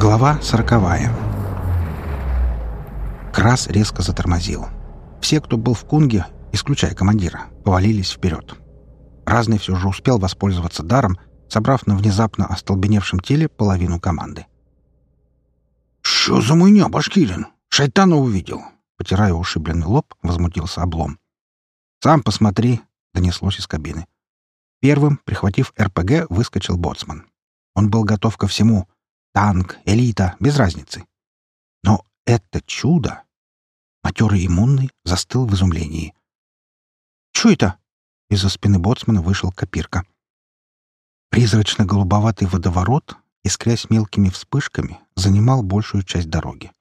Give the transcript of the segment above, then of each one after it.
Глава сороковая. Крас резко затормозил. Все, кто был в кунге, исключая командира, повалились вперед. Разный все же успел воспользоваться даром, собрав на внезапно остолбеневшем теле половину команды. «Что за муйня, Башкирин? Шайтана увидел!» Потирая ушибленный лоб, возмутился облом. «Сам посмотри», — донеслось из кабины. Первым, прихватив РПГ, выскочил боцман. Он был готов ко всему. Танк, элита, без разницы. Но это чудо! Матерый иммунный застыл в изумлении. «Чё это?» Из-за спины боцмана вышел копирка. Призрачно-голубоватый водоворот, искрясь мелкими вспышками, занимал большую часть дороги.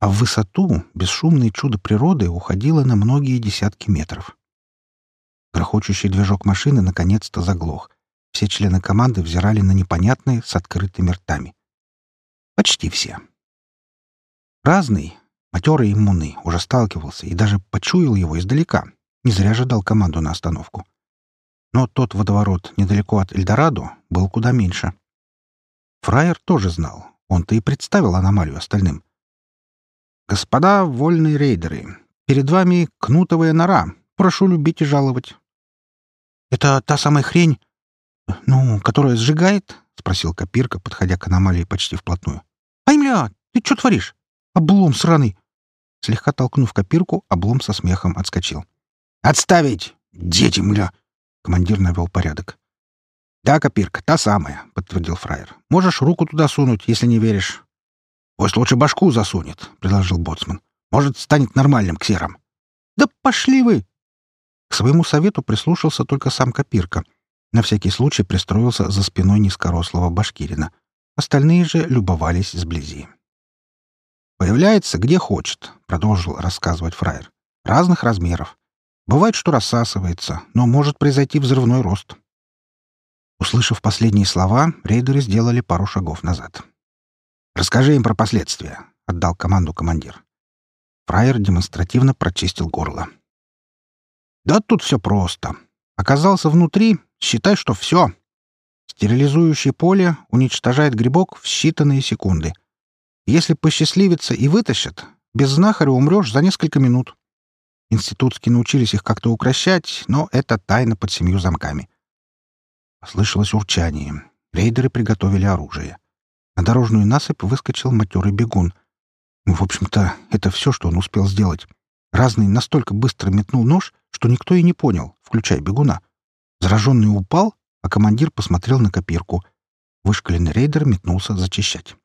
А в высоту бесшумное чудо природы уходило на многие десятки метров. Грохочущий движок машины наконец-то заглох. Все члены команды взирали на непонятные с открытыми ртами. Почти все. Разный, матерый иммунный, уже сталкивался и даже почуял его издалека. Не зря же дал команду на остановку. Но тот водоворот недалеко от Эльдорадо был куда меньше. Фраер тоже знал. Он-то и представил аномалию остальным. «Господа вольные рейдеры, перед вами кнутовая нора. Прошу любить и жаловать. «Это та самая хрень, ну, которая сжигает?» — спросил Копирка, подходя к аномалии почти вплотную. «Ай, ты что творишь? Облом сраный!» Слегка толкнув Копирку, облом со смехом отскочил. «Отставить! Дети, мля!» — командир навел порядок. «Да, Копирка, та самая», — подтвердил фраер. «Можешь руку туда сунуть, если не веришь». «Пусть лучше башку засунет», — предложил боцман. «Может, станет нормальным ксером». «Да пошли вы!» К своему совету прислушался только сам Копирка. На всякий случай пристроился за спиной низкорослого башкирина. Остальные же любовались сблизи. «Появляется где хочет», — продолжил рассказывать фраер. «Разных размеров. Бывает, что рассасывается, но может произойти взрывной рост». Услышав последние слова, рейдеры сделали пару шагов назад. «Расскажи им про последствия», — отдал команду командир. Фраер демонстративно прочистил горло. Да тут все просто. Оказался внутри, считай, что все. Стерилизующее поле уничтожает грибок в считанные секунды. Если посчастливится и вытащат, без знахаря умрешь за несколько минут. Институтские научились их как-то укращать, но это тайна под семью замками. Послышалось урчание. Рейдеры приготовили оружие. На дорожную насыпь выскочил матерый бегун. В общем-то, это все, что он успел сделать. Разный настолько быстро метнул нож, что никто и не понял, включая бегуна. Зараженный упал, а командир посмотрел на копирку. Вышкаленный рейдер метнулся зачищать.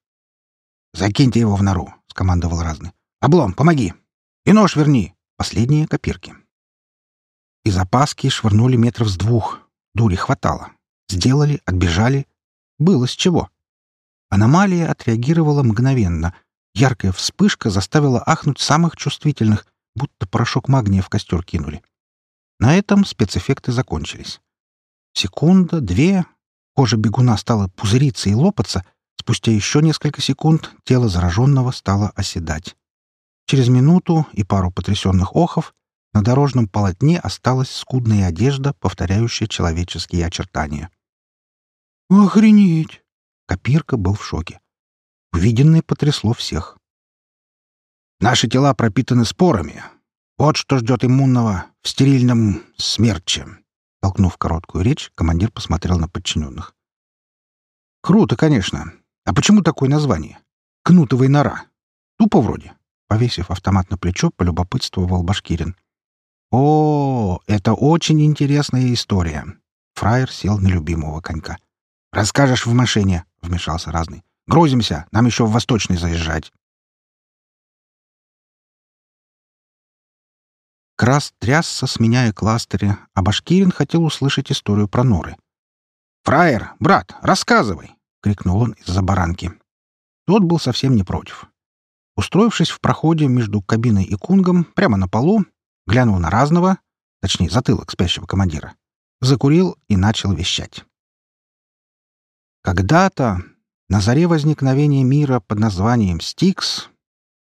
«Закиньте его в нору», — скомандовал Разный. «Облом, помоги! И нож верни!» Последние копирки. Из опаски швырнули метров с двух. Дури хватало. Сделали, отбежали. Было с чего. Аномалия отреагировала мгновенно. Яркая вспышка заставила ахнуть самых чувствительных, будто порошок магния в костер кинули. На этом спецэффекты закончились. Секунда, две, кожа бегуна стала пузыриться и лопаться, спустя еще несколько секунд тело зараженного стало оседать. Через минуту и пару потрясенных охов на дорожном полотне осталась скудная одежда, повторяющая человеческие очертания. «Охренеть!» Копирка был в шоке. Увиденное потрясло всех. Наши тела пропитаны спорами. Вот что ждет иммунного в стерильном смерче. Толкнув короткую речь, командир посмотрел на подчиненных. «Круто, конечно. А почему такое название? Кнутовая нора. Тупо вроде». Повесив автомат на плечо, полюбопытствовал Башкирин. «О, это очень интересная история». Фраер сел на любимого конька. «Расскажешь в машине», — вмешался разный. «Грузимся, нам еще в Восточный заезжать». Крас трясся, сменяя кластеры, а Башкирин хотел услышать историю про норы. «Фраер, брат, рассказывай!» — крикнул он из-за баранки. Тот был совсем не против. Устроившись в проходе между кабиной и кунгом, прямо на полу, глянул на разного, точнее, затылок спящего командира, закурил и начал вещать. Когда-то, на заре возникновения мира под названием Стикс...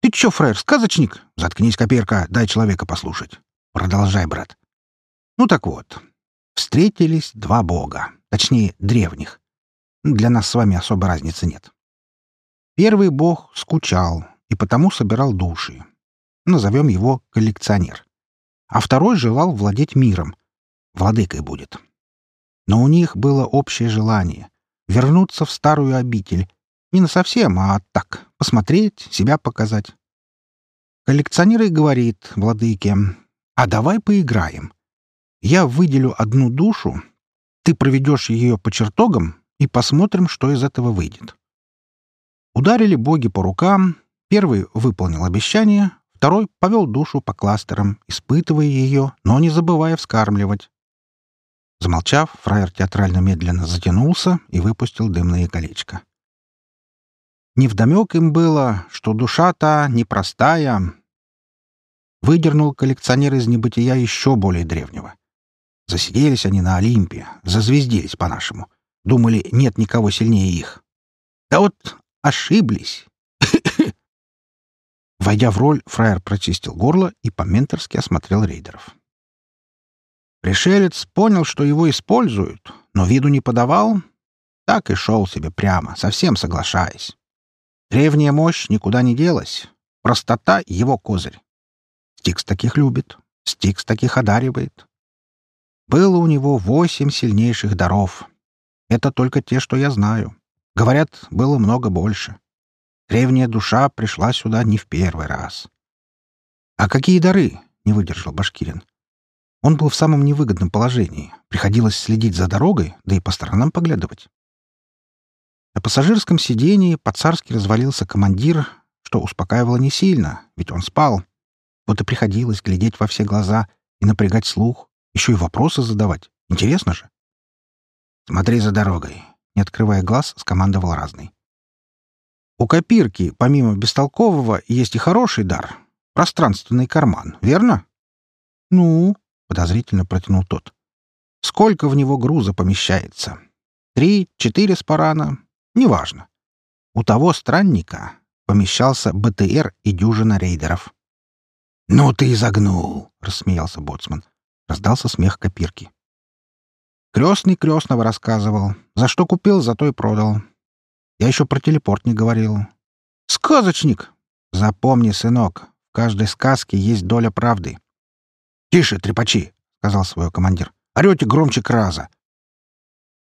«Ты чё, фраер, сказочник? Заткнись, коперка, дай человека послушать. Продолжай, брат. Ну так вот, встретились два бога, точнее, древних. Для нас с вами особой разницы нет. Первый бог скучал и потому собирал души. Назовем его коллекционер. А второй желал владеть миром. Владыкой будет. Но у них было общее желание — вернуться в старую обитель. Не на совсем, а так, посмотреть, себя показать. Коллекционер и говорит владыке, «А давай поиграем. Я выделю одну душу, ты проведешь ее по чертогам, и посмотрим, что из этого выйдет». Ударили боги по рукам, первый выполнил обещание, второй повел душу по кластерам, испытывая ее, но не забывая вскармливать. Замолчав, фраер театрально медленно затянулся и выпустил дымное колечко. Невдомек им было, что душа та непростая. Выдернул коллекционер из небытия еще более древнего. Засиделись они на Олимпе, зазвездились по-нашему. Думали, нет никого сильнее их. Да вот ошиблись. Войдя в роль, фраер прочистил горло и по-менторски осмотрел рейдеров. Пришелец понял, что его используют, но виду не подавал, так и шел себе прямо, совсем соглашаясь. Древняя мощь никуда не делась. Простота — его козырь. Стикс таких любит, Стикс таких одаривает. Было у него восемь сильнейших даров. Это только те, что я знаю. Говорят, было много больше. Древняя душа пришла сюда не в первый раз. — А какие дары? — не выдержал Башкирин. Он был в самом невыгодном положении. Приходилось следить за дорогой, да и по сторонам поглядывать. На пассажирском сидении по-царски развалился командир, что успокаивало не сильно, ведь он спал. Вот и приходилось глядеть во все глаза и напрягать слух, еще и вопросы задавать. Интересно же. «Смотри за дорогой», — не открывая глаз, скомандовал разный. «У копирки, помимо бестолкового, есть и хороший дар — пространственный карман, верно?» «Ну?» — подозрительно протянул тот. «Сколько в него груза помещается? Три, четыре спарана? Неважно. У того странника помещался БТР и дюжина рейдеров». «Ну ты и загнул!» — рассмеялся боцман. Раздался смех копирки. Крестный крестного рассказывал. За что купил, за то и продал. Я еще про телепорт не говорил. «Сказочник!» «Запомни, сынок, в каждой сказке есть доля правды. «Тише, трепачи!» — сказал свой командир. «Орете громче краза!»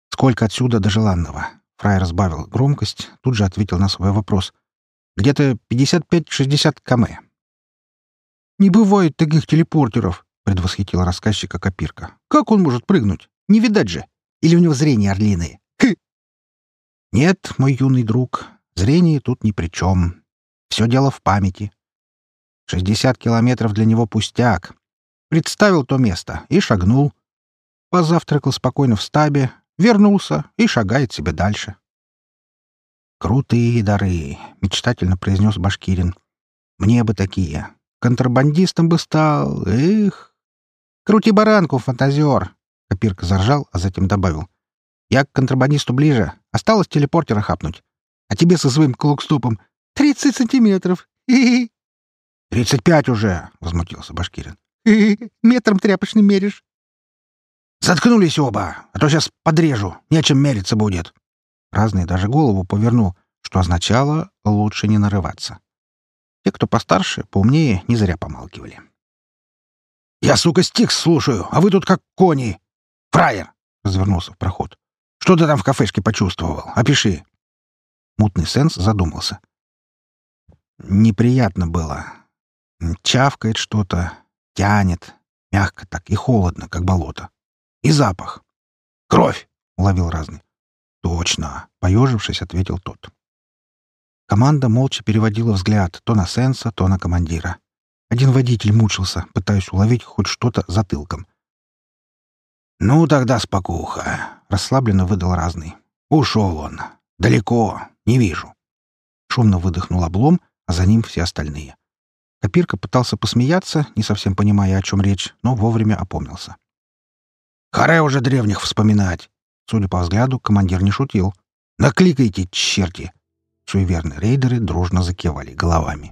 «Сколько отсюда до желанного?» Фрай разбавил громкость, тут же ответил на свой вопрос. «Где-то 55-60 км». «Не бывает таких телепортеров!» — предвосхитила рассказчика Копирка. «Как он может прыгнуть? Не видать же! Или у него зрение орлиное? Хы!» «Нет, мой юный друг, зрение тут ни при чем. Все дело в памяти. 60 километров для него пустяк, представил то место и шагнул. Позавтракал спокойно в стабе, вернулся и шагает себе дальше. «Крутые дары», — мечтательно произнес Башкирин. «Мне бы такие. Контрабандистом бы стал. Эх! Крути баранку, фантазер!» Копирка заржал, а затем добавил. «Я к контрабандисту ближе. Осталось телепортера хапнуть. А тебе со своим клукстопом тридцать сантиметров. «Тридцать пять уже!» — возмутился Башкирин. Метром тряпочным меришь. Заткнулись оба, а то сейчас подрежу, нечем мериться будет. Разный даже голову повернул, что означало «лучше не нарываться». Те, кто постарше, поумнее, не зря помалкивали. «Я, сука, стикс слушаю, а вы тут как кони! Фраер!» — развернулся в проход. «Что ты там в кафешке почувствовал? Опиши!» Мутный сенс задумался. Неприятно было. Чавкает что-то, Тянет. Мягко так и холодно, как болото. И запах. «Кровь!» — уловил разный. «Точно!» — поежившись, ответил тот. Команда молча переводила взгляд то на Сенса, то на командира. Один водитель мучился, пытаясь уловить хоть что-то затылком. «Ну, тогда спокуха!» — расслабленно выдал разный. «Ушел он. Далеко. Не вижу». Шумно выдохнул облом, а за ним все остальные. Копирка пытался посмеяться, не совсем понимая, о чем речь, но вовремя опомнился. «Харе уже древних вспоминать!» Судя по взгляду, командир не шутил. «Накликайте, черти!» Суеверные рейдеры дружно закивали головами.